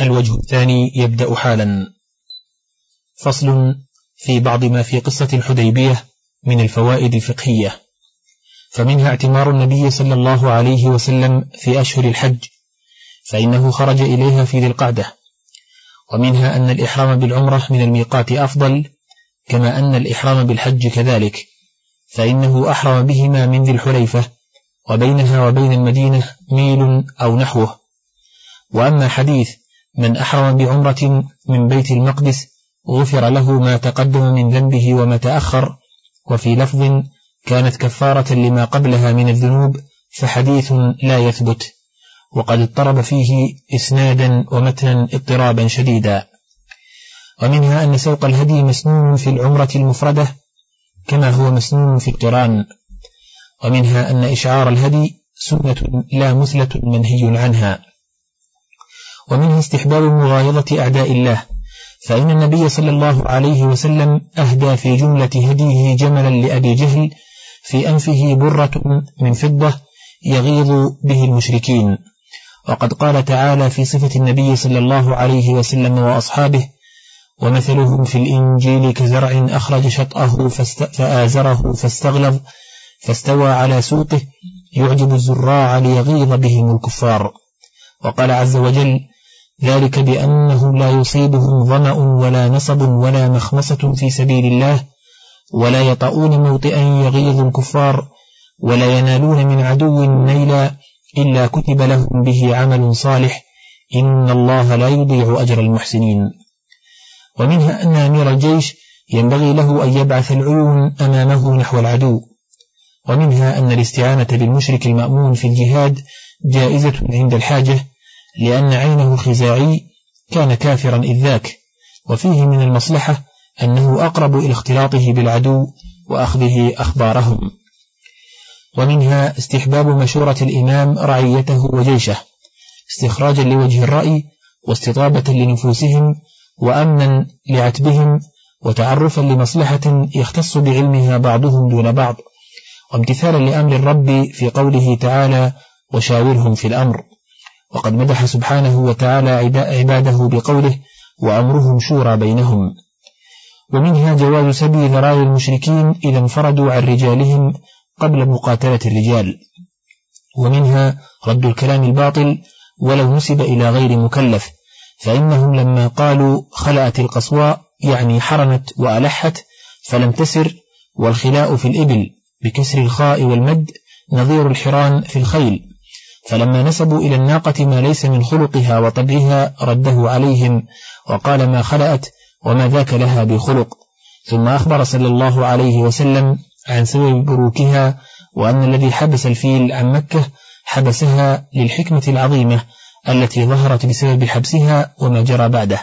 الوجه الثاني يبدأ حالا. فصل في بعض ما في قصة الحديبية من الفوائد الفقهية. فمنها اعتمار النبي صلى الله عليه وسلم في أشهر الحج فإنه خرج إليها في ذي القعدة. ومنها أن الإحرام بالعمرة من الميقات أفضل كما أن الإحرام بالحج كذلك. فإنه أحرم بهما من ذي الحليفة وبينها وبين المدينة ميل أو نحوه. وأما حديث من أحرم بعمرة من بيت المقدس غفر له ما تقدم من ذنبه وما تأخر وفي لفظ كانت كفارة لما قبلها من الذنوب فحديث لا يثبت. وقد اضطرب فيه إسنادا ومتنا اضطرابا شديدا. ومنها أن سوق الهدي مسنون في العمرة المفردة كما هو مسنون في القرآن. ومنها أن إشعار الهدي سنة لا مثلة منهي عنها. ومنها استحباب مغايظة أعداء الله فإن النبي صلى الله عليه وسلم أهدى في جملة هديه جملا لأبي جهل في أنفه برة من فضة يغيظ به المشركين. وقد قال تعالى في صفة النبي صلى الله عليه وسلم وأصحابه ومثلهم في الإنجيل كزرع أخرج شطأه فآزره فاستغلظ فاستوى على سوقه يعجب الزراع ليغيظ بهم الكفار. وقال عز وجل ذلك بأنهم لا يصيبهم ظمأ ولا نصب ولا مخمسة في سبيل الله ولا يطؤون موطئا يغيظ الكفار ولا ينالون من عدو نيلا إلا كتب لهم به عمل صالح إن الله لا يضيع أجر المحسنين. ومنها أن أمير الجيش ينبغي له أن يبعث العيون أمامه نحو العدو ومنها أن الاستعانة بالمشرك المأمون في الجهاد جائزة عند الحاجة لأن عينه الخزاعي كان كافرا إذ ذاك وفيه من المصلحة أنه أقرب إلى اختلاطه بالعدو وأخذه أخبارهم. ومنها استحباب مشورة الإمام رعيته وجيشه استخراجا لوجه الرأي واستطابة لنفوسهم وأمنا لعتبهم وتعرفا لمصلحة يختص بعلمها بعضهم دون بعض وامتثالا لأمر الرب في قوله تعالى وشاورهم في الأمر وقد مدح سبحانه وتعالى عباده بقوله وأمرهم شورى بينهم. ومنها جواز سبي ذراع المشركين إذا انفردوا عن رجالهم قبل مقاتلة الرجال. ومنها رد الكلام الباطل ولو نسب إلى غير مكلف فإنهم لما قالوا خلأت القصواء يعني حرمت وألحت فلم تسر والخلاء في الإبل بكسر الخاء والمد نظير الحران في الخيل. فلما نسبوا إلى الناقة ما ليس من خلقها وطبعها رده عليهم وقال ما خلأت وما ذاك لها بخلق. ثم أخبر صلى الله عليه وسلم عن سبب بروكها وأن الذي حبس الفيل عن مكة حبسها للحكمة العظيمة التي ظهرت بسبب حبسها وما جرى بعده.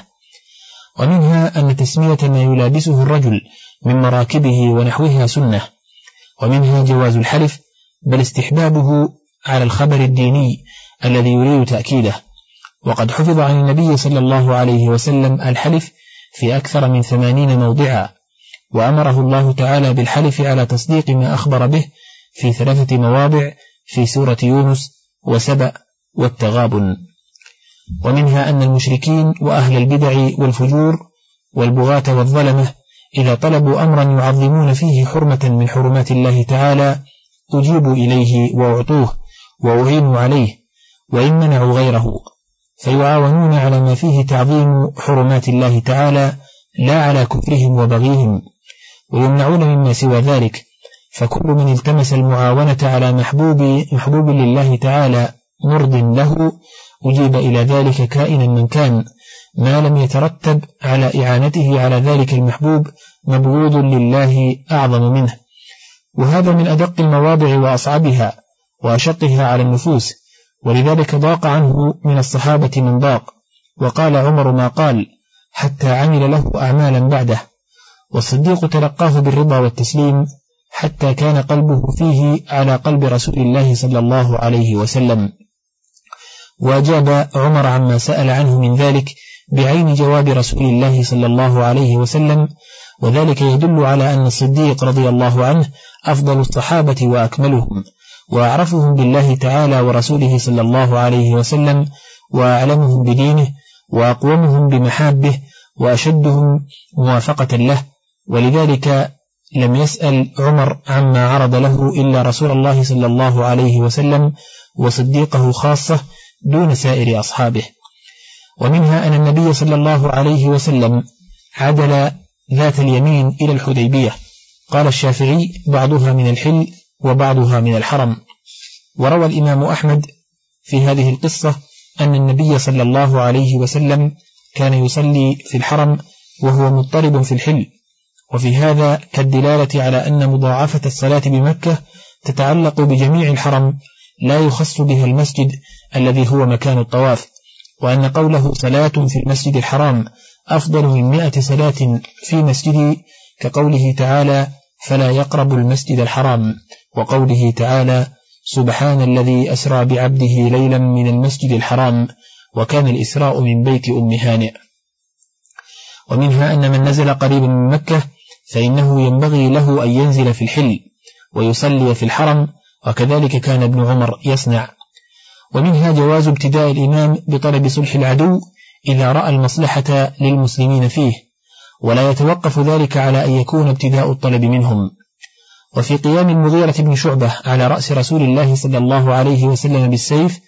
ومنها أن تسمية ما يلابسه الرجل من مراكبه ونحوها سنة. ومنها جواز الحلف بل استحبابه على الخبر الديني الذي يريد تأكيده. وقد حفظ عن النبي صلى الله عليه وسلم الحلف في أكثر من ثمانين موضعا وأمره الله تعالى بالحلف على تصديق ما أخبر به في ثلاثة مواضع في سورة يونس وسبأ والتغابن. ومنها أن المشركين وأهل البدع والفجور والبغاة والظلمة إذا طلبوا أمرا يعظمون فيه حرمة من حرمات الله تعالى أجيبوا إليه وأعطوه. وأعينوا عليه وإن منعوا غيره. فيعاونون على ما فيه تعظيم حرمات الله تعالى لا على كفرهم وبغيهم ويمنعون مما سوى ذلك. فكل من التمس المعاونة على محبوب محبوب لله تعالى مرض له أجيب إلى ذلك كائنا من كان ما لم يترتب على إعانته على ذلك المحبوب مبغوض لله أعظم منه. وهذا من أدق المواضع وأصعبها. وأشقها على النفوس ولذلك ضاق عنه من الصحابة من ضاق وقال عمر ما قال حتى عمل له أعمالا بعده. والصديق تلقاه بالرضا والتسليم حتى كان قلبه فيه على قلب رسول الله صلى الله عليه وسلم. وأجاب عمر عما سأل عنه من ذلك بعين جواب رسول الله صلى الله عليه وسلم وذلك يدل على أن الصديق رضي الله عنه أفضل الصحابة وأكملهم. وأعرفهم بالله تعالى ورسوله صلى الله عليه وسلم وأعلمهم بدينه وأقومهم بمحابه وأشدهم موافقة له. ولذلك لم يسأل عمر عما عرض له إلا رسول الله صلى الله عليه وسلم وصديقه خاصة دون سائر أصحابه. ومنها أن النبي صلى الله عليه وسلم عدل ذات اليمين إلى الحديبية. قال الشافعي بعضها من الحل وبعضها من الحرم. وروى الإمام أحمد في هذه القصة أن النبي صلى الله عليه وسلم كان يصلي في الحرم وهو مضطرب في الحل. وفي هذا كالدلالة على أن مضاعفة الصلاة بمكة تتعلق بجميع الحرم لا يخص بها المسجد الذي هو مكان الطواف وأن قوله صلاة في المسجد الحرام أفضل من مئة صلاة في مسجده كقوله تعالى فلا يقرب المسجد الحرام وقوله تعالى سبحان الذي أسرى بعبده ليلا من المسجد الحرام وكان الإسراء من بيت أم هانئ. ومنها أن من نزل قريبا من مكة فإنه ينبغي له أن ينزل في الحل ويصلي في الحرم وكذلك كان ابن عمر يصنع. ومنها جواز ابتداء الإمام بطلب صلح العدو إذا رأى المصلحة للمسلمين فيه ولا يتوقف ذلك على أن يكون ابتداء الطلب منهم. وفي قيام المغيرة بن شعبة على رأس رسول الله صلى الله عليه وسلم بالسيف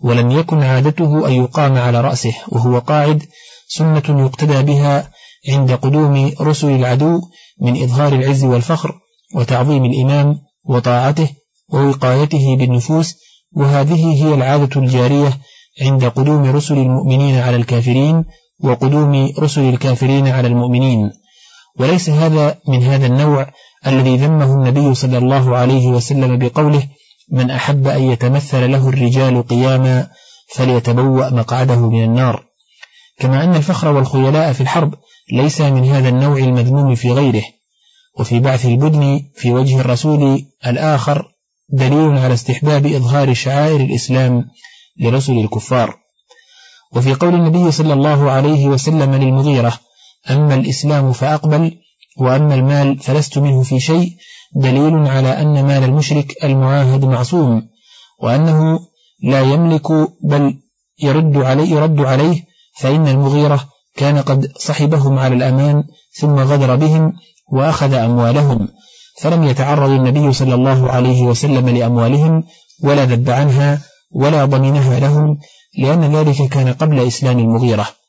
ولم يكن عادته أن يقام على رأسه وهو قاعد سنة يقتدى بها عند قدوم رسل العدو من إظهار العز والفخر وتعظيم الإمام وطاعته ووقايته بالنفوس وهذه هي العادة الجارية عند قدوم رسل المؤمنين على الكافرين وقدوم رسل الكافرين على المؤمنين. وليس هذا من هذا النوع الذي ذمه النبي صلى الله عليه وسلم بقوله من أحب أن يتمثل له الرجال قياما فليتبوأ مقعده من النار كما أن الفخر والخيلاء في الحرب ليس من هذا النوع المذموم في غيره وفي بعث البدن في وجه الرسول الآخر دليل على استحباب إظهار شعائر الإسلام لرسل الكفار. وفي قول النبي صلى الله عليه وسلم للمغيرة أما الإسلام فأقبل وأما المال فلست منه في شيء دليل على أن مال المشرك المعاهد معصوم وأنه لا يملك بل يرد عليه, يرد عليه فإن المغيرة كان قد صحبهم على الأمان ثم غدر بهم وأخذ أموالهم. فلم يتعرض النبي صلى الله عليه وسلم لأموالهم ولا ذب عنها ولا ضمنها لهم لأن ذلك كان قبل إسلام المغيرة.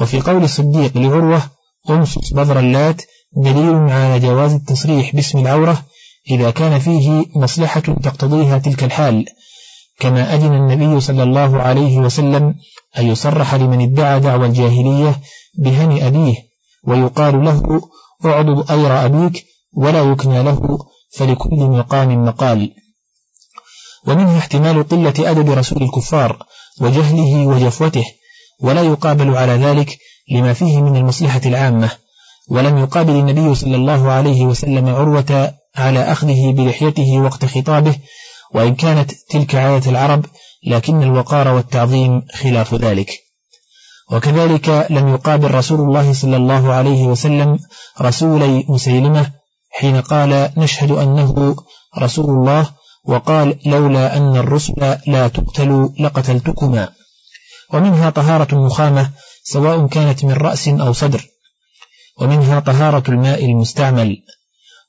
وفي قول الصديق لعروة أنصص بذر اللات دليل على جواز التصريح باسم العورة إذا كان فيه مصلحة تقتضيها تلك الحال. كما أذن النبي صلى الله عليه وسلم أن يصرح لمن ادعى دعوى الجاهلية بهن أبيه ويقال له اعضض أير أبيك ولا يكنى له فلكل مقام مقال. ومنها احتمال قلة أدب رسول الكفار وجهله وجفوته ولا يقابل على ذلك لما فيه من المصلحة العامة ولم يقابل النبي صلى الله عليه وسلم عروة على أخذه بلحيته وقت خطابه وإن كانت تلك عادة العرب لكن الوقار والتعظيم خلاف ذلك. وكذلك لم يقابل رسول الله صلى الله عليه وسلم رسولي مسيلمة حين قال نشهد أنه رسول الله وقال لولا أن الرسل لا تقتلوا لقتلتكما. ومنها طهارة النخامة سواء كانت من رأس أو صدر. ومنها طهارة الماء المستعمل.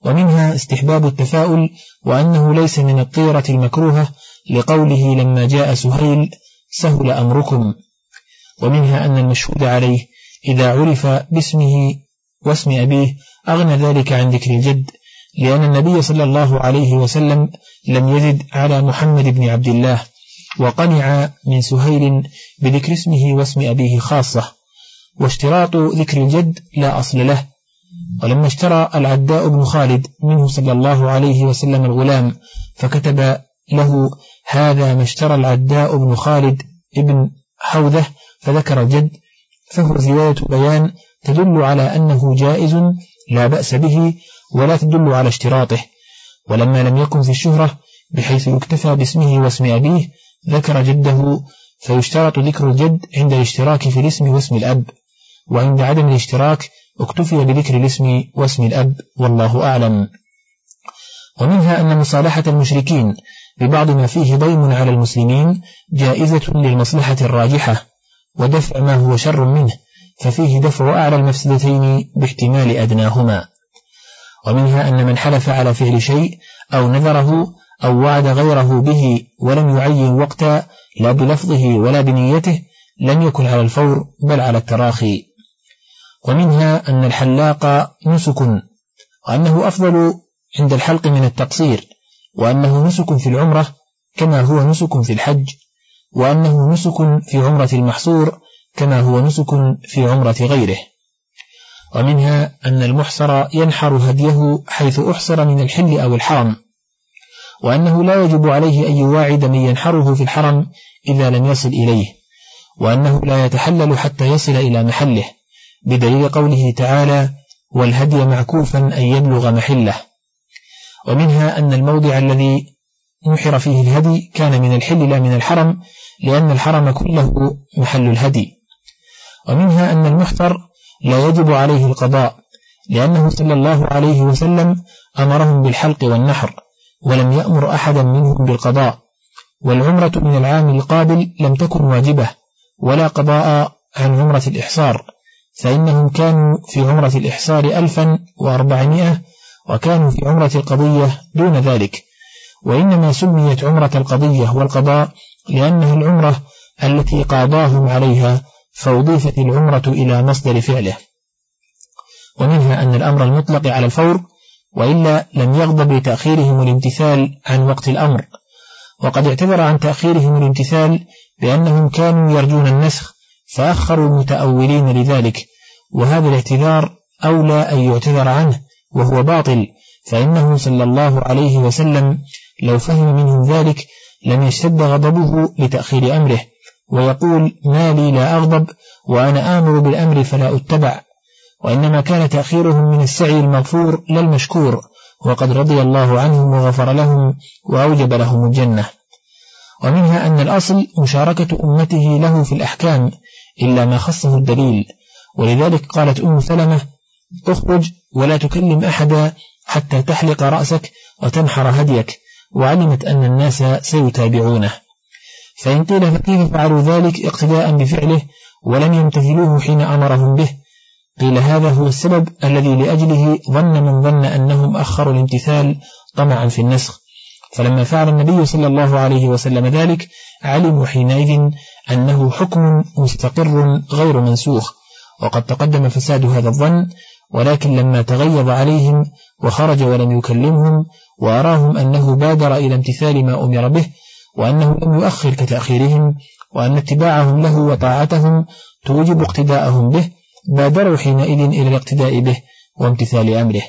ومنها استحباب التفاؤل وأنه ليس من الطيرة المكروهة لقوله لما جاء سهيل سهل أمركم ومنها أن المشهود عليه إذا عرف باسمه واسم أبيه أغنى ذلك عن ذكر الجد لأن النبي صلى الله عليه وسلم لم يزد على محمد بن عبد الله وقنع من سهيل بذكر اسمه واسم أبيه خاصة واشتراط ذكر الجد لا أصل له. ولما اشترى العداء بن خالد منه صلى الله عليه وسلم الغلام فكتب له هذا ما اشترى العداء بن خالد ابن حوذة فذكر الجد. فهو زيادة بيان تدل على أنه جائز لا بأس به ولا تدل على اشتراطه. ولما لم يكن في الشهرة بحيث يكتفى باسمه واسم أبيه ذكر جده فيشترط ذكر الجد عند الاشتراك في الاسم واسم الأب. وعند عدم الاشتراك اكتفي بذكر الاسم واسم الأب والله أعلم. ومنها أن مصالحة المشركين ببعض ما فيه ضيم على المسلمين جائزة للمصلحة الراجحة ودفع ما هو شر منه ففيه دفع أعلى المفسدتين باحتمال أدناهما. ومنها أن من حلف على فعل شيء أو نذره أو وعد غيره به ولم يعين وقتا لا بلفظه ولا بنيته لم يكن على الفور بل على التراخي. ومنها أن الحلاق نسك وأنه أفضل عند الحلق من التقصير وأنه نسك في العمرة كما هو نسك في الحج وأنه نسك في عمرة المحصور كما هو نسك في عمرة غيره. ومنها أن المحصر ينحر هديه حيث أحصر من الحل أو الحرم. وأنه لا يجب عليه أن يواعد من ينحره في الحرم إذا لم يصل إليه وأنه لا يتحلل حتى يصل إلى محله بدليل قوله تعالى والهدي معكوفا أن يبلغ محله ومنها أن الموضع الذي نحر فيه الهدي كان من الحل لا من الحرم لأن الحرم كله محل الهدي. ومنها أن المحتر لا يجب عليه القضاء لأنه صلى الله عليه وسلم أمرهم بالحلق والنحر. ولم يأمر أحدا منهم بالقضاء والعمرة من العام القابل لم تكن واجبة ولا قضاء عن عمرة الإحصار فإنهم كانوا في عمرة الإحصار ألفا وأربعمائة وكانوا في عمرة القضية دون ذلك وإنما سميت عمرة القضية والقضاء لأنها العمرة التي قاضاهم عليها فأضيفت العمرة إلى مصدر فعله. ومنها أن الأمر المطلق على الفور وإلا لم يغضب لتأخيرهم الامتثال عن وقت الأمر. وقد اعتذر عن تأخيرهم الامتثال بأنهم كانوا يرجون النسخ فأخروا المتأولين لذلك وهذا الاعتذار أولى أن يعتذر عنه وهو باطل فإنه صلى الله عليه وسلم لو فهم منهم ذلك لم يشتد غضبه لتأخير أمره ويقول ما لي لا أغضب وأنا آمر بالأمر فلا أتبع. وإنما كان تأخيرهم من السعي المغفور لا المشكور وقد رضي الله عنهم وغفر لهم وأوجب لهم الجنة. ومنها أن الأصل مشاركة أمته له في الأحكام إلا ما خصه الدليل. ولذلك قالت أم سلمة تخرج ولا تكلم أحدا حتى تحلق رأسك وتنحر هديك. وعلمت أن الناس سيتابعونه. فإن قيل فكيف فعلوا ذلك اقتداء بفعله ولم يمتثلوه حين أمرهم به. قيل هذا هو السبب الذي لأجله ظن من ظن أنهم أخروا الامتثال طمعا في النسخ. فلما فعل النبي صلى الله عليه وسلم ذلك علموا حينئذ أنه حكم مستقر غير منسوخ. وقد تقدم فساد هذا الظن ولكن لما تغيظ عليهم وخرج ولم يكلمهم وأراهم أنه بادر إلى امتثال ما أمر به وأنه لم يؤخر كتأخيرهم وأن اتباعهم له وطاعتهم توجب اقتداءهم به بادروا حينئذ إلى الاقتداء به وامتثال أمره.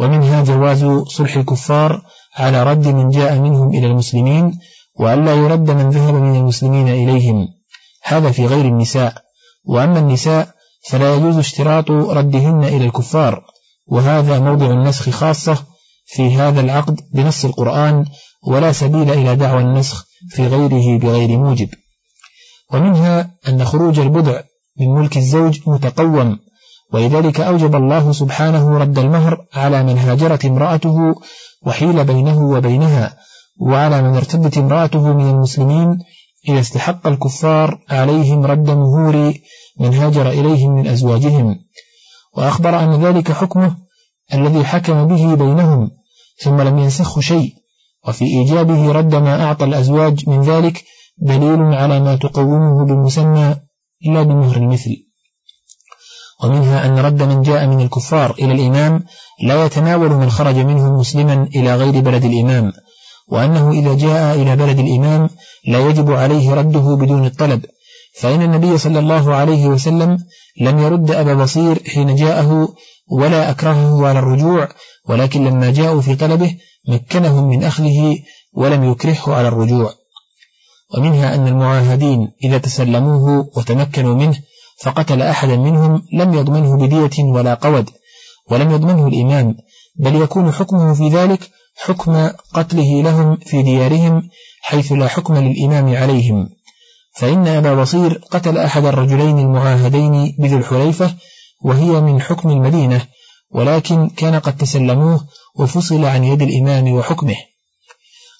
ومنها جواز صلح الكفار على رد من جاء منهم إلى المسلمين وألا يرد من ذهب من المسلمين إليهم. هذا في غير النساء. وأما النساء فلا يجوز اشتراط ردهن إلى الكفار. وهذا موضع النسخ خاصة في هذا العقد بنص القرآن ولا سبيل إلى دعوى النسخ في غيره بغير موجب. ومنها أن خروج البضع من ملك الزوج متقوم. ولذلك أوجب الله سبحانه رد المهر على من هاجرت امرأته وحيل بينه وبينها وعلى من ارتدت امرأته من المسلمين إذا استحق الكفار عليهم رد مهور من هاجر إليهم من أزواجهم. وأخبر أن ذلك حكمه الذي حكم به بينهم ثم لم ينسخ شيء وفي إيجابه رد ما أعطى الأزواج من ذلك دليل على ما تقومه بالمسمى لا بمهر المثل. ومنها أن رد من جاء من الكفار إلى الإمام لا يتناول من خرج منهم مسلما إلى غير بلد الإمام وأنه إذا جاء إلى بلد الإمام لا يجب عليه رده بدون الطلب فإن النبي صلى الله عليه وسلم لم يرد أبا بصير حين جاءه ولا أكرهه على الرجوع ولكن لما جاءوا في طلبه مكنهم من أخذه ولم يكرهه على الرجوع. ومنها أن المعاهدين إذا تسلموه وتمكنوا منه فقتل أحدا منهم لم يضمنه بدية ولا قود ولم يضمنه الإمام بل يكون حكمه في ذلك حكم قتله لهم في ديارهم حيث لا حكم للإمام عليهم. فإن أبا بصير قتل أحد الرجلين المعاهدين بذو الحليفة وهي من حكم المدينة ولكن كان قد تسلموه وفصل عن يد الإمام وحكمه.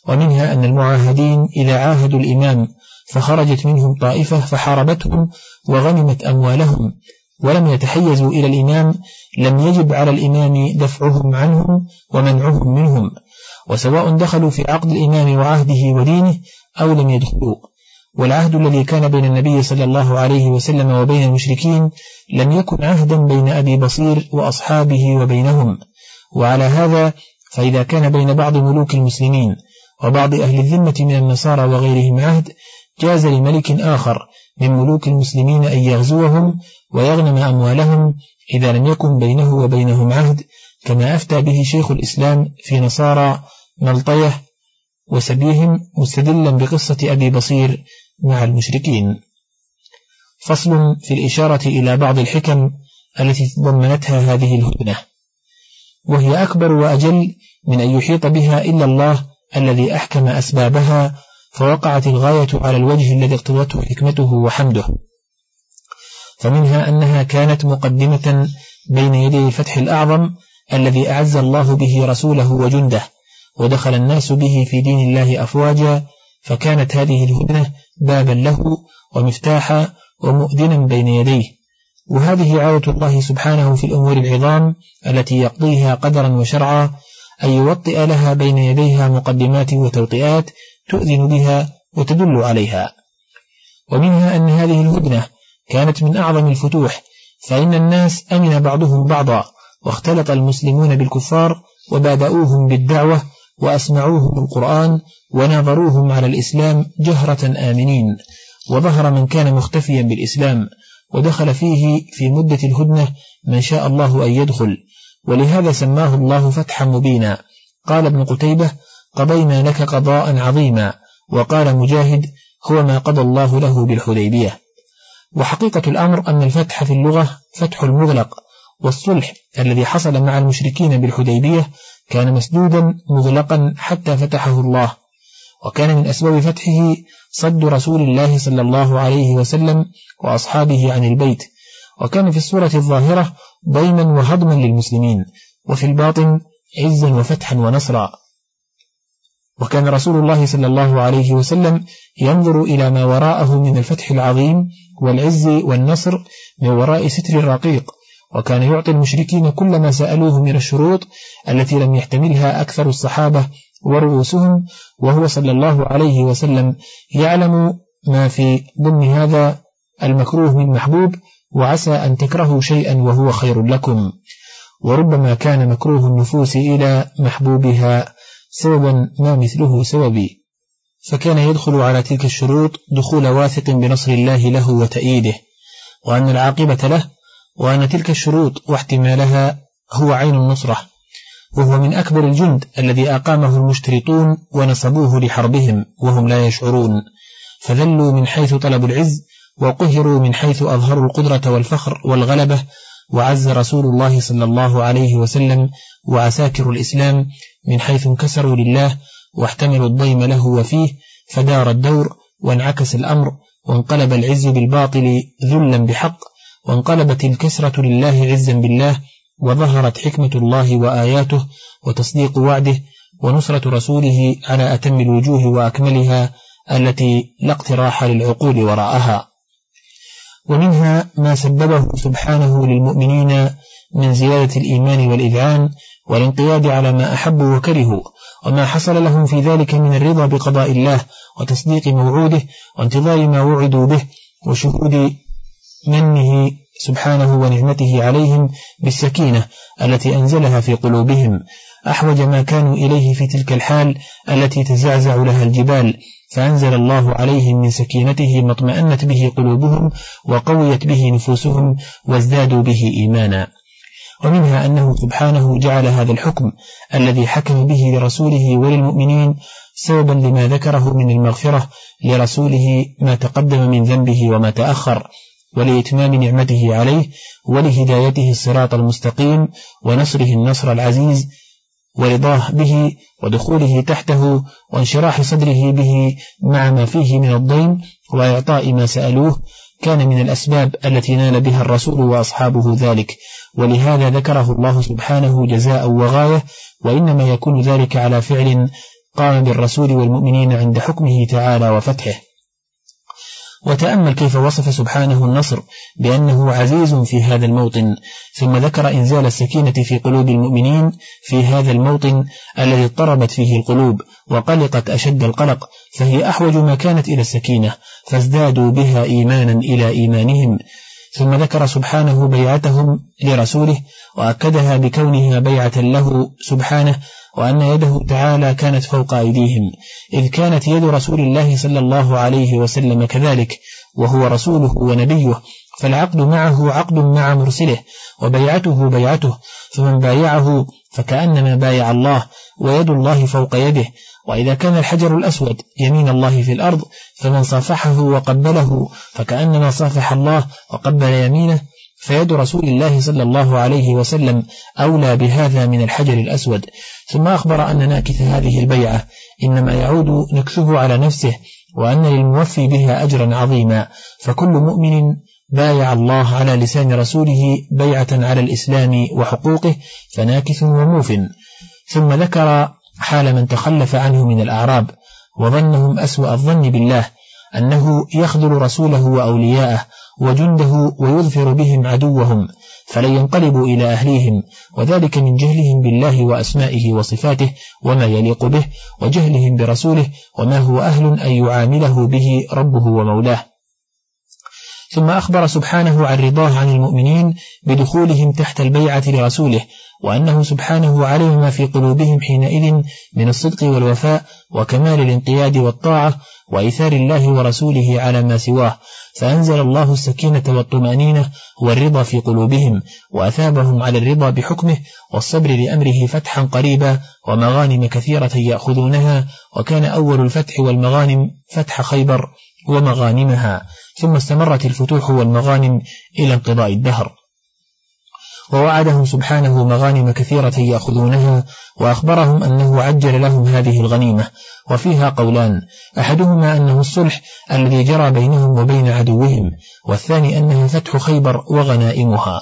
ومنها أن المعاهدين إذا عاهدوا الإمام فخرجت منهم طائفة فحاربتهم وغنمت أموالهم ولم يتحيزوا إلى الإمام لم يجب على الإمام دفعهم عنهم ومنعهم منهم وسواء دخلوا في عقد الإمام وعهده ودينه أو لم يدخلوا. والعهد الذي كان بين النبي صلى الله عليه وسلم وبين المشركين لم يكن عهدا بين أبي بصير وأصحابه وبينهم. وعلى هذا فإذا كان بين بعض ملوك المسلمين وبعض أهل الذمة من النصارى وغيرهم عهد جاز لملك آخر من ملوك المسلمين أن يغزوهم ويغنم أموالهم إذا لم يكن بينه وبينهم عهد كما أفتى به شيخ الإسلام في نصارى ملطية وسبيهم مستدلا بقصة أبي بصير مع المشركين. فصل في الإشارة إلى بعض الحكم التي تضمنتها هذه الهدنة. وهي أكبر وأجل من أن يحيط بها إلا الله الذي أحكم أسبابها فوقعت الغاية على الوجه الذي اقتضته حكمته وحمده. فمنها أنها كانت مقدمة بين يدي الفتح الأعظم الذي أعز الله به رسوله وجنده ودخل الناس به في دين الله أفواجا فكانت هذه الهدنة بابا له ومفتاحا ومؤذنا بين يديه. وهذه عادة الله سبحانه في الأمور العظام التي يقضيها قدرا وشرعا أن يوطئ لها بين يديها مقدمات وتوطئات تؤذن بها وتدل عليها. ومنها أن هذه الهدنة كانت من أعظم الفتوح فإن الناس أمن بعضهم بعضا واختلط المسلمون بالكفار وبادؤوهم بالدعوة وأسمعوهم القرآن وناظروهم على الإسلام جهرة آمنين. وظهر من كان مختفيا بالإسلام ودخل فيه في مدة الهدنة من شاء الله أن يدخل ولهذا سماه الله فتحا مبينا. قال ابن قتيبة قضينا لك قضاء عظيما. وقال مجاهد هو ما قضى الله له بالحديبية. وحقيقة الأمر أن الفتح في اللغة فتح المغلق والصلح الذي حصل مع المشركين بالحديبية كان مسدودا مغلقا حتى فتحه الله. وكان من أسباب فتحه صد رسول الله صلى الله عليه وسلم وأصحابه عن البيت. وكان في الصورة الظاهرة ضيما وهضما للمسلمين وفي الباطن عزا وفتحا ونصرا. وكان رسول الله صلى الله عليه وسلم ينظر إلى ما وراءه من الفتح العظيم والعز والنصر من وراء ستر الرقيق وكان يعطي المشركين كل ما سألوه من الشروط التي لم يحتملها أكثر الصحابة ورؤوسهم وهو صلى الله عليه وسلم يعلم ما في ضمن هذا المكروه من محبوب وعسى أن تكرهوا شيئا وهو خير لكم. وربما كان مكروه النفوس إلى محبوبها سببا ما مثله سببي. فكان يدخل على تلك الشروط دخول واثق بنصر الله له وتأييده وأن العاقبة له وأن تلك الشروط واحتمالها هو عين النصرة وهو من أكبر الجند الذي أقامه المشترطون ونصبوه لحربهم وهم لا يشعرون. فذلوا من حيث طلبوا العز وقهروا من حيث أظهروا القدرة والفخر والغلبة وعز رسول الله صلى الله عليه وسلم وعساكر الإسلام من حيث انكسروا لله واحتملوا الضيم له وفيه فدار الدور وانعكس الأمر وانقلب العز بالباطل ذلا بحق وانقلبت الكسرة لله عزا بالله وظهرت حكمة الله وآياته وتصديق وعده ونصرة رسوله على أتم الوجوه وأكملها التي لا اقتراح للعقول وراءها. ومنها ما سببه سبحانه للمؤمنين من زيادة الإيمان والإذعان والانقياد على ما أحبوا وكرهوا وما حصل لهم في ذلك من الرضا بقضاء الله وتصديق موعوده وانتظار ما وعدوا به وشهود منه سبحانه ونعمته عليهم بالسكينة التي أنزلها في قلوبهم. أحوج ما كانوا إليه في تلك الحال التي تزعزع لها الجبال. فأنزل الله عليهم من سكينته ما اطمأنت به قلوبهم وقويت به نفوسهم وازدادوا به إيمانا. ومنها أنه سبحانه جعل هذا الحكم الذي حكم به لرسوله وللمؤمنين سببا لما ذكره من المغفرة لرسوله ما تقدم من ذنبه وما تأخر ولإتمام نعمته عليه ولهدايته الصراط المستقيم ونصره النصر العزيز ورضاه به ودخوله تحته وانشراح صدره به مع ما فيه من الضيم وإعطاء ما سألوه كان من الأسباب التي نال بها الرسول وأصحابه ذلك. ولهذا ذكره الله سبحانه جزاء وغاية وإنما يكون ذلك على فعل قام بالرسول والمؤمنين عند حكمه تعالى وفتحه. وتأمل كيف وصف سبحانه النصر بأنه عزيز في هذا الموطن ثم ذكر إنزال السكينة في قلوب المؤمنين في هذا الموطن الذي اضطربت فيه القلوب وقلقت أشد القلق فهي أحوج ما كانت إلى السكينة فازدادوا بها إيمانا إلى إيمانهم. ثم ذكر سبحانه بيعتهم لرسوله وأكدها بكونها بيعة له سبحانه وأن يده تعالى كانت فوق أيديهم إذ كانت يد رسول الله صلى الله عليه وسلم كذلك وهو رسوله ونبيه فالعقد معه عقد مع مرسله وبيعته بيعته فمن بايعه فكأنما بايع الله ويد الله فوق يده وإذا كان الحجر الأسود يمين الله في الأرض فمن صافحه وقبله فكأنما صافح الله وقبل يمينه فيد رسول الله صلى الله عليه وسلم أولى بهذا من الحجر الأسود. ثم أخبر أن ناكث هذه البيعة إنما يعود نكثه على نفسه وأن للموفي بها أجرا عظيما. فكل مؤمن بايع الله على لسان رسوله بيعة على الإسلام وحقوقه فناكث وموف. ثم ذكر حال من تخلف عنه من الأعراب وظنهم أسوأ الظن بالله أنه يخذل رسوله وأولياءه وجنده ويظفر بهم عدوهم فلن ينقلبوا إلى أهليهم وذلك من جهلهم بالله وأسمائه وصفاته وما يليق به وجهلهم برسوله وما هو أهل أن يعامله به ربه ومولاه. ثم أخبر سبحانه عن رضاه عن المؤمنين بدخولهم تحت البيعة لرسوله وأنه سبحانه علم ما في قلوبهم حينئذ من الصدق والوفاء وكمال الانقياد والطاعة وإيثار الله ورسوله على ما سواه. فأنزل الله السكينة والطمأنينة والرضا في قلوبهم وأثابهم على الرضا بحكمه والصبر لأمره فتحا قريبا ومغانم كثيرة يأخذونها وكان أول الفتح والمغانم فتح خيبر ومغانمها. ثم استمرت الفتوح والمغانم إلى انقضاء الدهر. ووعدهم سبحانه مغانم كثيرة يأخذونها وأخبرهم أنه عجل لهم هذه الغنيمة. وفيها قولان أحدهما أنه الصلح الذي جرى بينهم وبين عدوهم والثاني أنه فتح خيبر وغنائمها.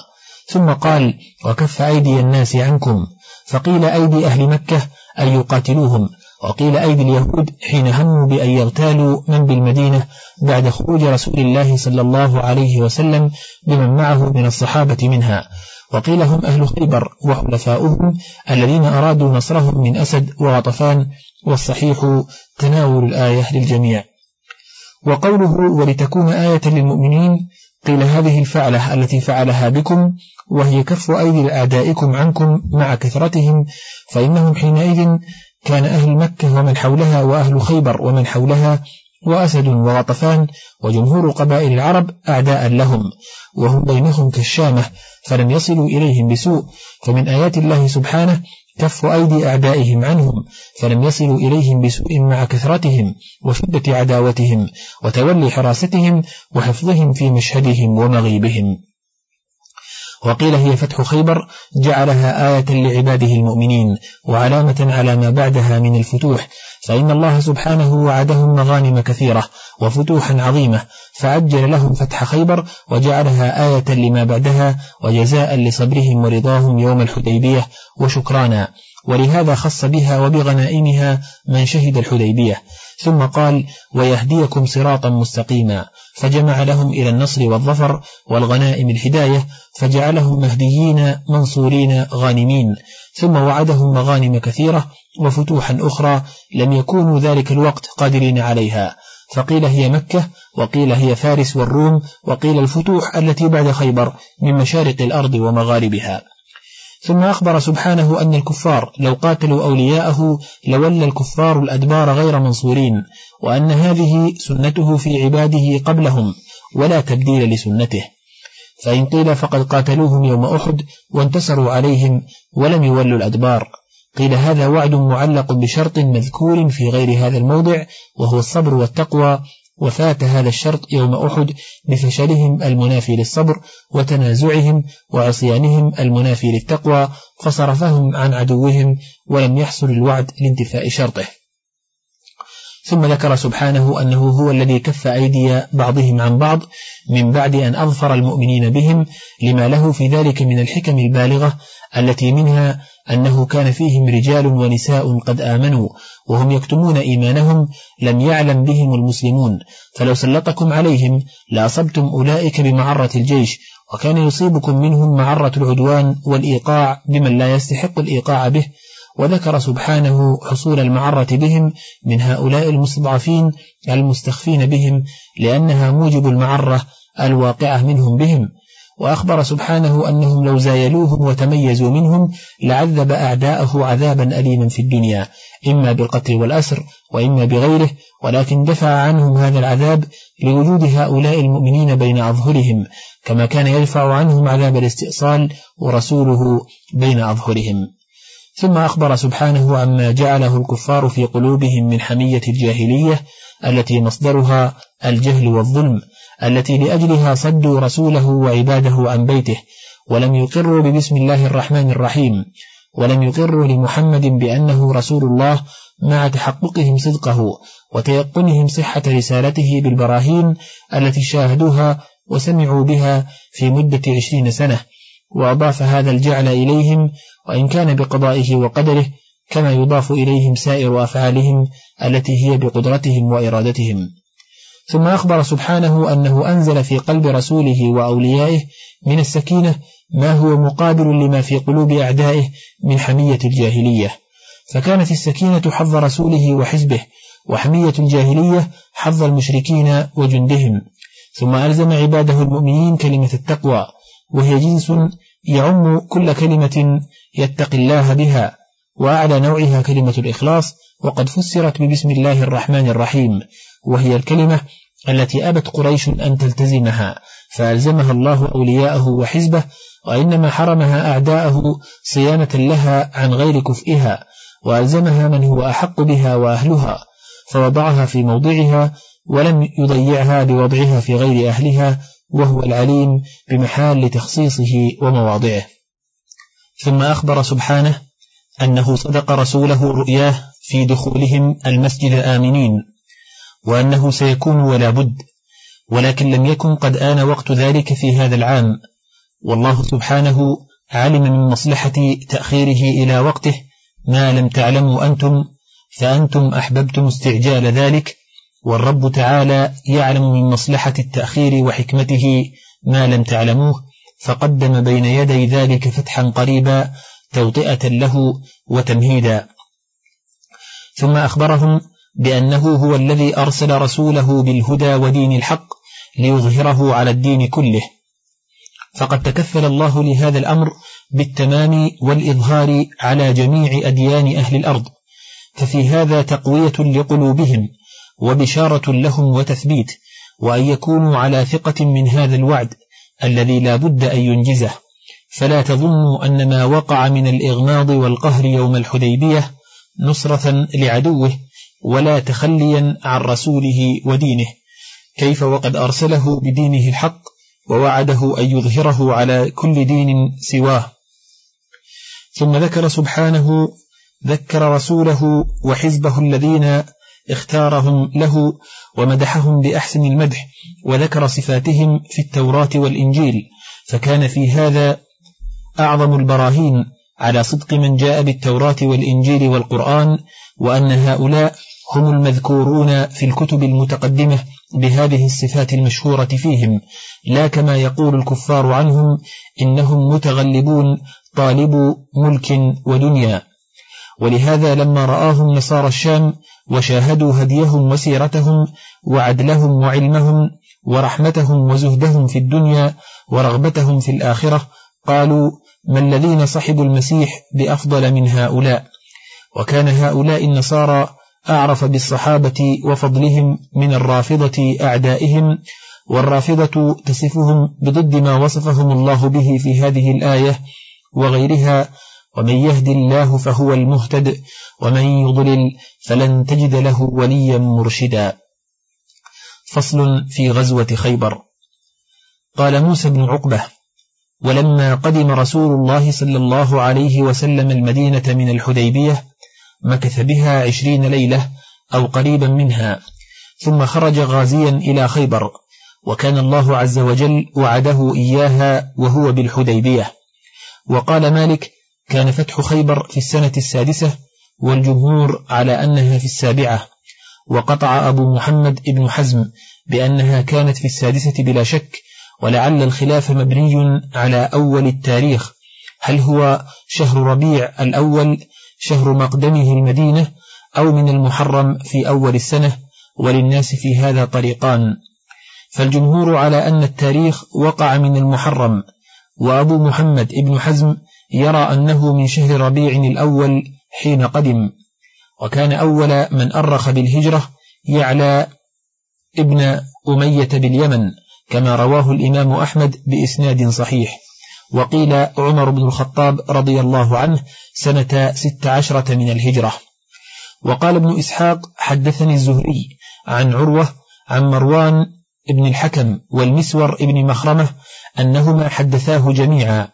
ثم قال وكف أيدي الناس عنكم. فقيل أيدي أهل مكة أن يقاتلوهم. وقيل أيدي اليهود حين هموا بأن يغتالوا من بالمدينة بعد خروج رسول الله صلى الله عليه وسلم بمن معه من الصحابة منها. وقيل هم أهل خيبر وحلفاؤهم الذين أرادوا نصرهم من أسد وغطفان والصحيح تناول الآية للجميع. وقوله ولتكون آية للمؤمنين قيل هذه الفعلة التي فعلها بكم وهي كف أيدي أعدائكم عنكم مع كثرتهم فإنهم حينئذ كان أهل مكة ومن حولها وأهل خيبر ومن حولها وأسد وغطفان وجمهور قبائل العرب أعداء لهم وهم بينهم كالشامة فلم يصلوا إليهم بسوء فمن آيات الله سبحانه كف أيدي أعدائهم عنهم فلم يصلوا إليهم بسوء مع كثرتهم وشدة عداوتهم وتولي حراستهم وحفظهم في مشهدهم ومغيبهم. وقيل هي فتح خيبر جعلها آية لعباده المؤمنين وعلامة على ما بعدها من الفتوح فإن الله سبحانه وعدهم مغانم كثيرة وفتوحا عظيمة فعجل لهم فتح خيبر وجعلها آية لما بعدها وجزاء لصبرهم ورضاهم يوم الحديبية وشكرانا. ولهذا خص بها وبغنائمها من شهد الحديبية. ثم قال ويهديكم صراطا مستقيما. فجمع لهم إلى النصر والظفر والغنائم الهداية فجعلهم مهديين منصورين غانمين. ثم وعدهم مغانم كثيرة وفتوحا أخرى لم يكونوا ذلك الوقت قادرين عليها. فقيل هي مكة وقيل هي فارس والروم وقيل الفتوح التي بعد خيبر من مشارق الأرض ومغاربها. ثم أخبر سبحانه أن الكفار لو قاتلوا أولياءه لولى الكفار الأدبار غير منصورين وأن هذه سنته في عباده قبلهم ولا تبديل لسنته. فإن قيل فقد قاتلوهم يوم أحد وانتصروا عليهم ولم يولوا الأدبار. قيل هذا وعد معلق بشرط مذكور في غير هذا الموضع وهو الصبر والتقوى وفات هذا الشرط يوم أحد بفشلهم المنافي للصبر وتنازعهم وعصيانهم المنافي للتقوى فصرفهم عن عدوهم ولم يحصل الوعد لانتفاء شرطه. ثم ذكر سبحانه أنه هو الذي كف أيدي بعضهم عن بعض من بعد أن أظفر المؤمنين بهم لما له في ذلك من الحكم البالغة التي منها أنه كان فيهم رجال ونساء قد آمنوا وهم يكتمون إيمانهم لم يعلم بهم المسلمون فلو سلطكم عليهم لأصبتم أولئك بمعرة الجيش وكان يصيبكم منهم معرة العدوان والإيقاع بمن لا يستحق الإيقاع به وذكر سبحانه حصول المعرة بهم من هؤلاء المستضعفين المستخفين بهم لأنها موجب المعرة الواقعة منهم بهم. وأخبر سبحانه أنهم لو زايلوهم وتميزوا منهم لعذب أعداءه عذابا أليما في الدنيا إما بالقتل والأسر وإما بغيره ولكن دفع عنهم هذا العذاب لوجود هؤلاء المؤمنين بين أظهرهم كما كان يدفع عنهم عذاب الاستئصال ورسوله بين أظهرهم. ثم أخبر سبحانه عما جعله الكفار في قلوبهم من حمية الجاهلية التي مصدرها الجهل والظلم التي لأجلها صدوا رسوله وعباده عن بيته ولم يقروا ببسم الله الرحمن الرحيم ولم يقروا لمحمد بأنه رسول الله مع تحققهم صدقه وتيقنهم صحة رسالته بالبراهين التي شاهدوها وسمعوا بها في مدة عشرين سنة وأضاف هذا الجعل إليهم وإن كان بقضائه وقدره كما يضاف إليهم سائر أفعالهم التي هي بقدرتهم وإرادتهم. ثم أخبر سبحانه أنه أنزل في قلب رسوله وأوليائه من السكينة ما هو مقابل لما في قلوب أعدائه من حمية الجاهلية. فكانت السكينة حظ رسوله وحزبه وحمية الجاهلية حظ المشركين وجندهم. ثم ألزم عباده المؤمنين كلمة التقوى وهي جنس يعم كل كلمة يتقي الله بها وأعلى نوعها كلمة الإخلاص وقد فسرت ببسم الله الرحمن الرحيم. وهي الكلمة التي أبت قريش أن تلتزمها فألزمها الله أولياءه وحزبه وإنما حرمها أعداءه صيانة لها عن غير كفئها وألزمها من هو أحق بها وأهلها فوضعها في موضعها ولم يضيعها بوضعها في غير أهلها وهو العليم بمحال تخصيصه ومواضعه. ثم أخبر سبحانه أنه صدق رسوله رؤياه في دخولهم المسجد آمنين وأنه سيكون ولا بد ولكن لم يكن قد آن وقت ذلك في هذا العام. والله سبحانه علم من مصلحة تأخيره إلى وقته ما لم تعلموا أنتم فأنتم أحببتم استعجال ذلك والرب تعالى يعلم من مصلحة التأخير وحكمته ما لم تعلموه فقدم بين يدي ذلك فتحا قريبا توطئة له وتمهيدا. ثم أخبرهم بأنه هو الذي أرسل رسوله بالهدى ودين الحق ليظهره على الدين كله. فقد تكفل الله لهذا الأمر بالتمام والإظهار على جميع أديان أهل الأرض ففي هذا تقوية لقلوبهم وبشارة لهم وتثبيت وأن يكونوا على ثقة من هذا الوعد الذي لا بد أن ينجزه. فلا تظنوا أن ما وقع من الإغماض والقهر يوم الحديبية نصرة لعدوه ولا تخليا عن رسوله ودينه كيف وقد أرسله بدينه الحق ووعده أن يظهره على كل دين سواه. ثم ذكر سبحانه ذكر رسوله وحزبه الذين اختارهم له ومدحهم بأحسن المدح وذكر صفاتهم في التوراة والإنجيل فكان في هذا أعظم البراهين على صدق من جاء بالتوراة والإنجيل والقرآن وأن هؤلاء هم المذكورون في الكتب المتقدمة بهذه الصفات المشهورة فيهم لا كما يقول الكفار عنهم إنهم متغلبون طالبوا ملك ودنيا. ولهذا لما رآهم نصارى الشام وشاهدوا هديهم وسيرتهم وعدلهم وعلمهم ورحمتهم وزهدهم في الدنيا ورغبتهم في الآخرة قالوا ما الذين صحبوا المسيح بأفضل من هؤلاء؟ وكان هؤلاء النصارى أعرف بالصحابة وفضلهم من الرافضة أعدائهم والرافضة تصفهم بضد ما وصفهم الله به في هذه الآية وغيرها ومن يهد الله فهو المهتد ومن يضلل فلن تجد له وليا مرشدا. فصل في غزوة خيبر. قال موسى بن عقبة ولما قدم رسول الله صلى الله عليه وسلم المدينة من الحديبية مكث بها عشرين ليلة أو قريبا منها ثم خرج غازيا إلى خيبر وكان الله عز وجل وعده إياها وهو بالحديبية. وقال مالك كان فتح خيبر في السنة السادسة والجمهور على أنها في السابعة وقطع أبو محمد ابن حزم بأنها كانت في السادسة بلا شك ولعل الخلاف مبني على أول التاريخ هل هو شهر ربيع الأول شهر مقدمه المدينة أو من المحرم في أول السنة وللناس في هذا طريقان. فالجمهور على أن التاريخ وقع من المحرم وأبو محمد ابن حزم يرى أنه من شهر ربيع الأول حين قدم وكان أول من أرخ بالهجرة يعلى ابن أمية باليمن كما رواه الإمام أحمد بإسناد صحيح. وقيل عمر بن الخطاب رضي الله عنه سنة ست عشرة من الهجرة. وقال ابن إسحاق حدثني الزهري عن عروة عن مروان ابن الحكم والمسور ابن مخرمة أنهما حدثاه جميعا.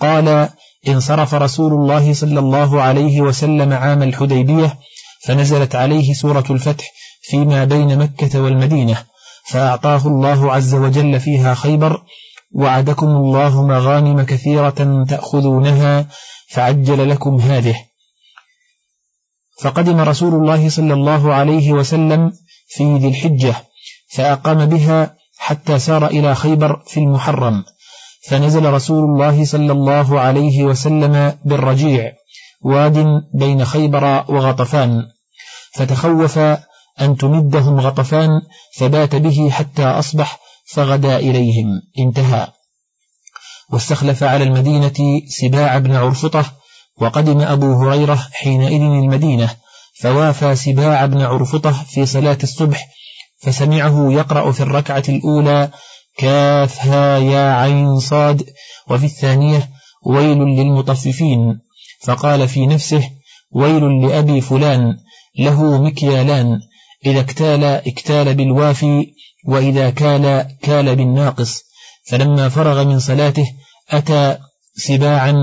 قال انصرف رسول الله صلى الله عليه وسلم عام الحديبية فنزلت عليه سورة الفتح فيما بين مكة والمدينة فأعطاه الله عز وجل فيها خيبر وعدكم الله مغانم كثيرة تأخذونها فعجل لكم هذه. فقدم رسول الله صلى الله عليه وسلم في ذي الحجة فأقام بها حتى سار إلى خيبر في المحرم فنزل رسول الله صلى الله عليه وسلم بالرجيع واد بين خيبر وغطفان فتخوف أن تمدهم غطفان فبات به حتى أصبح فغدا إليهم. انتهى. واستخلف على المدينة سباع بن عرفطة وقدم أبو هريرة حينئذ المدينة فوافى سباع بن عرفطة في صلاة الصبح فسمعه يقرأ في الركعة الأولى كافها يا عين صاد وفي الثانية ويل للمطففين فقال في نفسه ويل لأبي فلان له مكيالان إذا اكتال اكتال بالوافي وإذا كال كال بالناقص فلما فرغ من صلاته أتى سباعا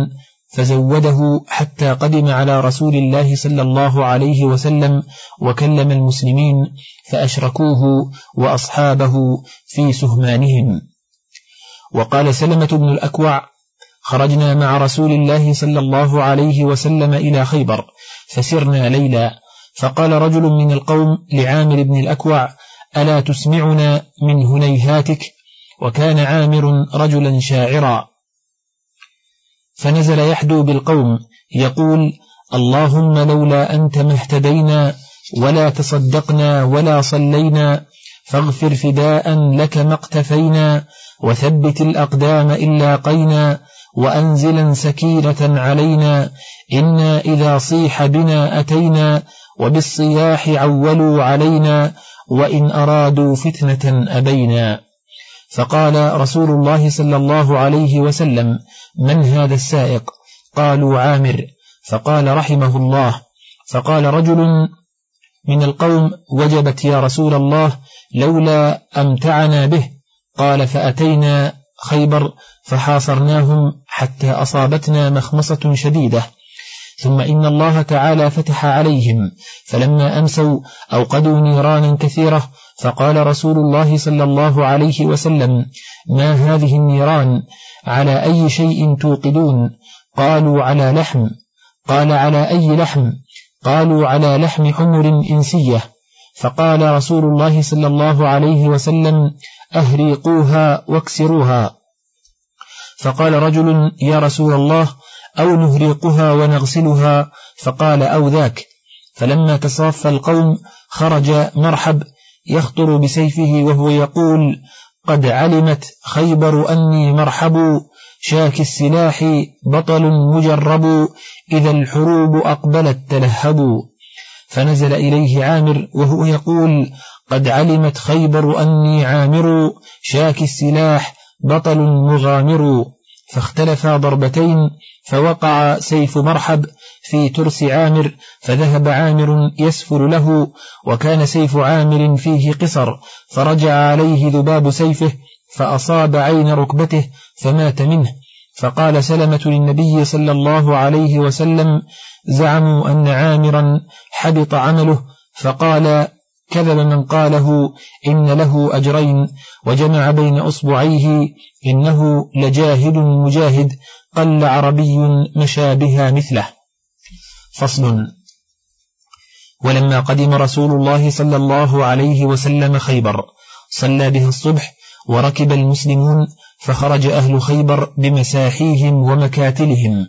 فزوده حتى قدم على رسول الله صلى الله عليه وسلم وكلم المسلمين فأشركوه وأصحابه في سهمانهم. وقال سلمة بن الأكوع خرجنا مع رسول الله صلى الله عليه وسلم إلى خيبر فسرنا ليلا فقال رجل من القوم لعامر بن الأكوع ألا تسمعنا من هنيهاتك؟ وكان عامر رجلا شاعرا. فنزل يحدو بالقوم يقول اللهم لولا أنت ما اهتدينا ولا تصدقنا ولا صلينا فاغفر فداء لك ما اقتفينا وثبت الأقدام إلا قينا وأنزلا سكينة علينا إنا إذا صيح بنا أتينا وبالصياح عولوا علينا وإن أرادوا فتنة أبينا. فقال رسول الله صلى الله عليه وسلم من هذا السائق؟ قالوا عامر. فقال رحمه الله. فقال رجل من القوم وجبت يا رسول الله لولا أمتعنا به. قال فأتينا خيبر فحاصرناهم حتى أصابتنا مخمصة شديدة. ثم إن الله تعالى فتح عليهم فلما أمسوا أوقدوا نيرانا كثيرة فقال رسول الله صلى الله عليه وسلم ما هذه النيران؟ على أي شيء توقدون؟ قالوا على لحم قال على أي لحم؟ قالوا على لحم حمر إنسية فقال رسول الله صلى الله عليه وسلم أهريقوها واكسروها فقال رجل يا رسول الله أو نهريقها ونغسلها فقال أو ذاك. فلما تصاف القوم خرج مرحب يخطر بسيفه وهو يقول قد علمت خيبر أني مرحب شاك السلاح بطل مجرب إذا الحروب أقبلت تلهب. فنزل إليه عامر وهو يقول قد علمت خيبر أني عامر شاك السلاح بطل مغامر. فاختلفا ضربتين فوقع سيف مرحب في ترس عامر فذهب عامر يسفل له وكان سيف عامر فيه قصر فرجع عليه ذباب سيفه فأصاب عين ركبته فمات منه. فقال سلمة للنبي صلى الله عليه وسلم زعموا أن عامرا حبط عمله فقال كذب من قاله إن له أجرين وجمع بين أصبعيه إنه لجاهد مجاهد قل عربي مشى بها مثله. فصل. ولما قدم رسول الله صلى الله عليه وسلم خيبر صلى بها الصبح وركب المسلمون فخرج أهل خيبر بمساحيهم ومكاتلهم.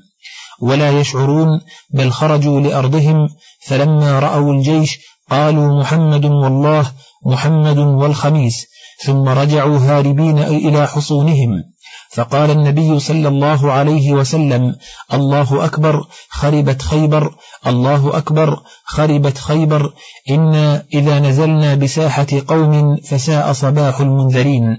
ولا يشعرون بل خرجوا لأرضهم فلما رأوا الجيش قالوا محمد والله محمد والخميس ثم رجعوا هاربين إلى حصونهم. فقال النبي صلى الله عليه وسلم الله أكبر خربت خيبر الله أكبر خربت خيبر إنا إذا نزلنا بساحة قوم فساء صباح المنذرين.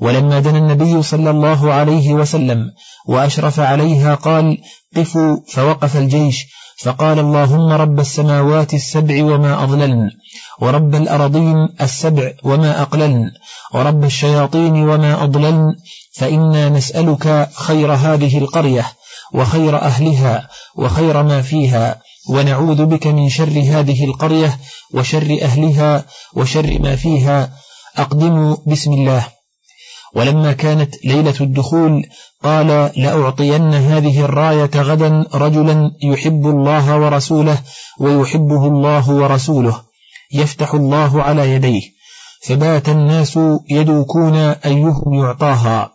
ولما دنا النبي صلى الله عليه وسلم وأشرف عليها قال قفوا فوقف الجيش فقال اللهم رب السماوات السبع وما أضللن ورب الأرضين السبع وما أقللن ورب الشياطين وما أضللن فإنا نسألك خير هذه القرية وخير أهلها وخير ما فيها ونعوذ بك من شر هذه القرية وشر أهلها وشر ما فيها. أقدموا بسم الله. ولما كانت ليلة الدخول قال لأعطين هذه الراية غدا رجلا يحب الله ورسوله ويحبه الله ورسوله يفتح الله على يديه. فبات الناس يدوكون أيهم يعطاها.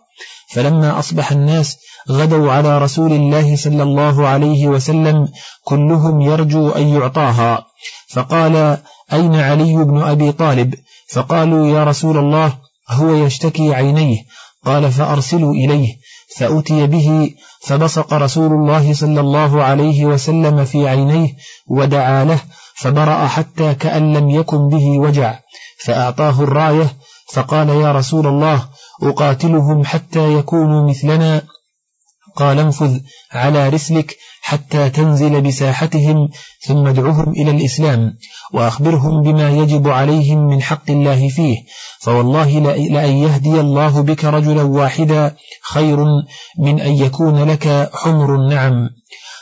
فلما أصبح الناس غدوا على رسول الله صلى الله عليه وسلم كلهم يرجو أن يعطاها. فقال أين علي بن أبي طالب؟ فقالوا يا رسول الله هو يشتكي عينيه. قال فأرسلوا إليه. فأتي به فبصق رسول الله صلى الله عليه وسلم في عينيه ودعا له فبرأ حتى كأن لم يكن به وجع فأعطاه الراية فقال يا رسول الله أقاتلهم حتى يكونوا مثلنا؟ قال انفذ على رسلك حتى تنزل بساحتهم ثم ادعهم إلى الإسلام وأخبرهم بما يجب عليهم من حق الله فيه فوالله لأن يهدي الله بك رجلا واحدا خير من أن يكون لك حمر النعم.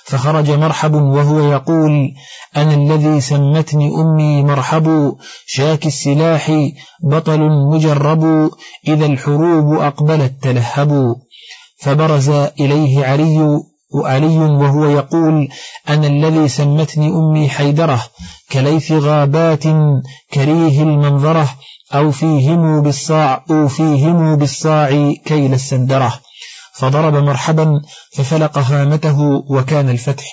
فخرج مرحب وهو يقول أنا الذي سمتني أمي مرحب شاك السلاح بطل مجرب إذا الحروب أقبلت تلهب. فبرز إليه علي علي وهو يقول أنا الذي سمتني أمي حيدرة كليث غابات كريه المنظرة أو فيهم بالصاع أو فيهم بالصاع كيل السندرة. فضرب مرحبا ففلق هامته وكان الفتح.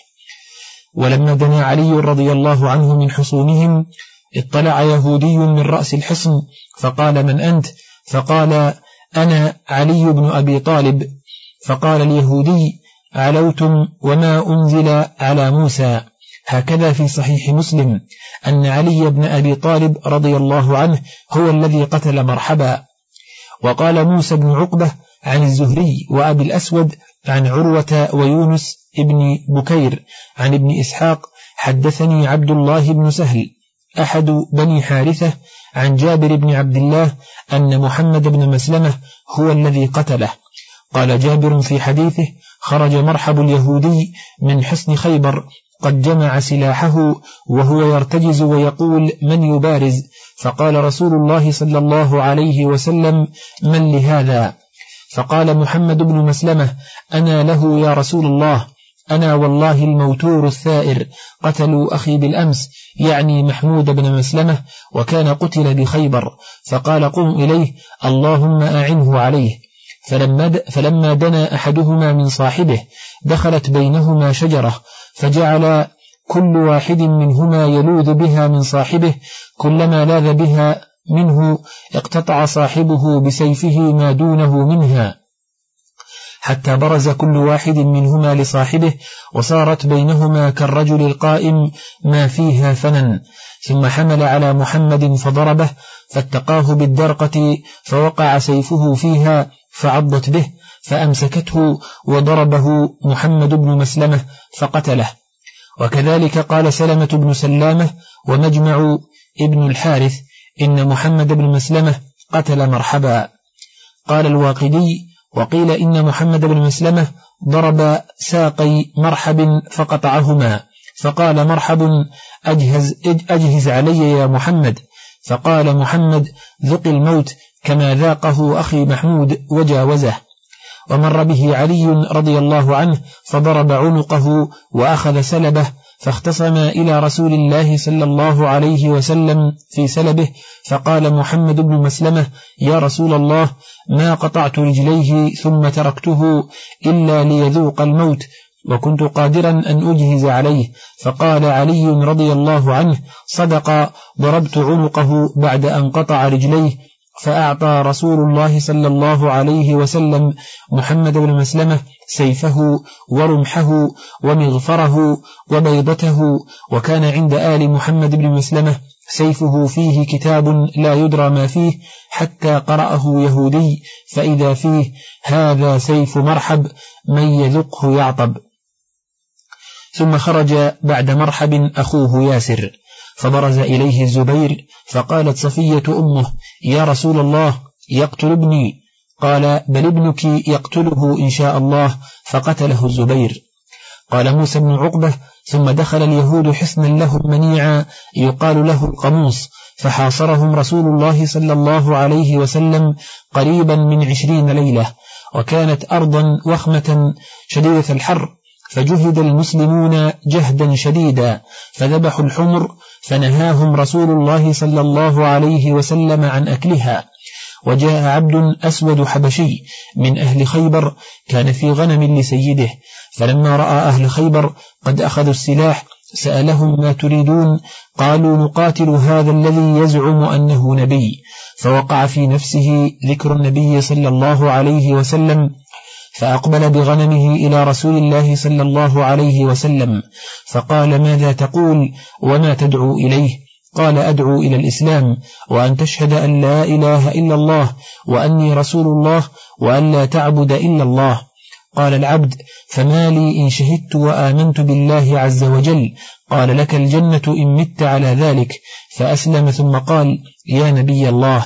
ولما دنا علي رضي الله عنه من حصونهم اطلع يهودي من رأس الحصن فقال من أنت؟ فقال أنا علي بن أبي طالب. فقال اليهودي علوتم وما أنزل على موسى. هكذا في صحيح مسلم أن علي بن أبي طالب رضي الله عنه هو الذي قتل مرحبا. وقال موسى بن عقبة عن الزهري وأبي الأسود عن عروة ويونس ابن بكير عن ابن إسحاق حدثني عبد الله بن سهل أحد بني حارثة عن جابر بن عبد الله أن محمد بن مسلمة هو الذي قتله. قال جابر في حديثه خرج مرحب اليهودي من حصن خيبر قد جمع سلاحه وهو يرتجز ويقول من يبارز؟ فقال رسول الله صلى الله عليه وسلم من لهذا؟ فقال محمد بن مسلمة أنا له يا رسول الله أنا والله الموتور الثائر قتلوا أخي بالأمس يعني محمود بن مسلمة وكان قتل بخيبر فقال قم إليه اللهم أعنه عليه. فلما, فلما دنا أحدهما من صاحبه دخلت بينهما شجرة فجعل كل واحد منهما يلوذ بها من صاحبه كلما لاذ بها منه اقتطع صاحبه بسيفه ما دونه منها. حتى برز كل واحد منهما لصاحبه وصارت بينهما كالرجل القائم ما فيها فنن. ثم حمل على محمد فضربه فاتقاه بالدرقة فوقع سيفه فيها فعضت به فأمسكته وضربه محمد بن مسلمة فقتله. وكذلك قال سلمة بن سلامة ومجمع ابن الحارث إن محمد بن مسلمة قتل مرحبا. قال الواقدي وقيل إن محمد بن مسلمة ضرب ساقي مرحب فقطعهما. فقال مرحب أجهز, أجهز علي يا محمد. فقال محمد ذق الموت كما ذاقه أخي محمود وجاوزه. ومر به علي رضي الله عنه فضرب عنقه وأخذ سلبه فاختصما إلى رسول الله صلى الله عليه وسلم في سلبه فقال محمد بن مسلمة يا رسول الله ما قطعت رجليه ثم تركته إلا ليذوق الموت وكنت قادرا أن أجهز عليه فقال علي رضي الله عنه صدق ضربت عنقه بعد أن قطع رجليه فأعطى رسول الله صلى الله عليه وسلم محمد بن مسلمة سيفه ورمحه ومغفره وبيضته وكان عند آل محمد بن مسلمة سيفه فيه كتاب لا يدرى ما فيه حتى قرأه يهودي فإذا فيه هذا سيف مرحب من يذقه يعطب ثم خرج بعد مرحب أخوه ياسر. فبرز إليه الزبير فقالت صفية أمه يا رسول الله يقتل ابني قال بل ابنك يقتله إن شاء الله. فقتله الزبير. قال موسى بن عقبة ثم دخل اليهود حصنا لهم منيعا يقال له القموس فحاصرهم رسول الله صلى الله عليه وسلم قريبا من عشرين ليلة وكانت أرضا وخمة شديدة الحر. فجهد المسلمون جهدا شديدا فذبحوا الحمر فنهاهم رسول الله صلى الله عليه وسلم عن أكلها. وجاء عبد أسود حبشي من أهل خيبر كان في غنم لسيده فلما رأى أهل خيبر قد أخذوا السلاح سألهم ما تريدون قالوا نقاتل هذا الذي يزعم أنه نبي. فوقع في نفسه ذكر النبي صلى الله عليه وسلم فأقبل بغنمه إلى رسول الله صلى الله عليه وسلم فقال ماذا تقول؟ وما تدعو إليه؟ قال أدعو إلى الإسلام وأن تشهد أن لا إله إلا الله وأني رسول الله وأن لا تعبد إلا الله. قال العبد فما لي إن شهدت وآمنت بالله عز وجل قال لك الجنة إن مت على ذلك. فأسلم ثم قال يا نبي الله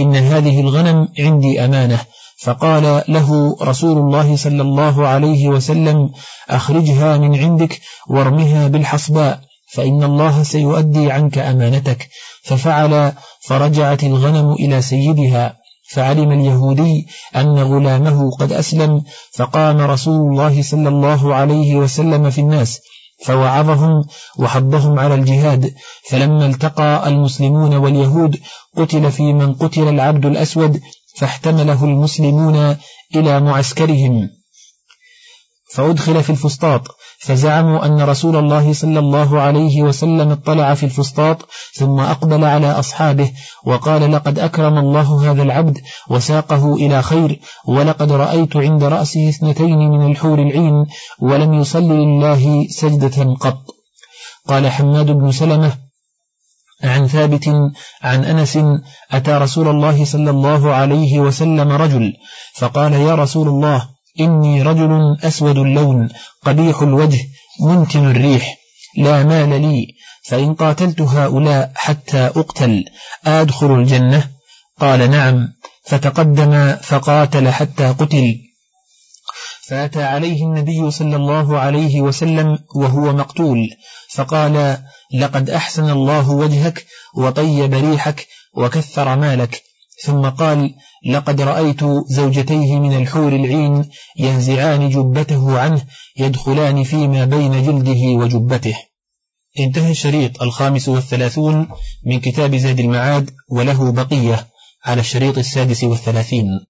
إن هذه الغنم عندي أمانة فقال له رسول الله صلى الله عليه وسلم أخرجها من عندك وارمها بالحصباء فإن الله سيؤدي عنك أمانتك. ففعل فرجعت الغنم إلى سيدها فعلم اليهودي أن غلامه قد أسلم فقام رسول الله صلى الله عليه وسلم في الناس فوعظهم وحضهم على الجهاد. فلما التقى المسلمون واليهود قتل في من قتل العبد الأسود فاحتمله المسلمون إلى معسكرهم. فأدخل في الفسطاط فزعموا أن رسول الله صلى الله عليه وسلم اطلع في الفسطاط ثم أقبل على أصحابه وقال لقد أكرم الله هذا العبد وساقه إلى خير ولقد رأيت عند رأسه اثنتين من الحور العين ولم يصل لله سجدة قط. قال حماد بن سلمة عن ثابت عن أنس أتى رسول الله صلى الله عليه وسلم رجل فقال يا رسول الله إني رجل أسود اللون قبيح الوجه منتن الريح لا مال لي فإن قاتلت هؤلاء حتى أقتل أدخل الجنة؟ قال نعم فتقدم فقاتل حتى قتل. فأتى عليه النبي صلى الله عليه وسلم وهو مقتول فقال لقد أحسن الله وجهك وطيب ريحك وكثر مالك. ثم قال لقد رأيت زوجتيه من الحور العين ينزعان جبته عنه يدخلان فيما بين جلده وجبته. انتهى الشريط الخامس والثلاثون من كتاب زاد المعاد وله بقية على الشريط السادس والثلاثين.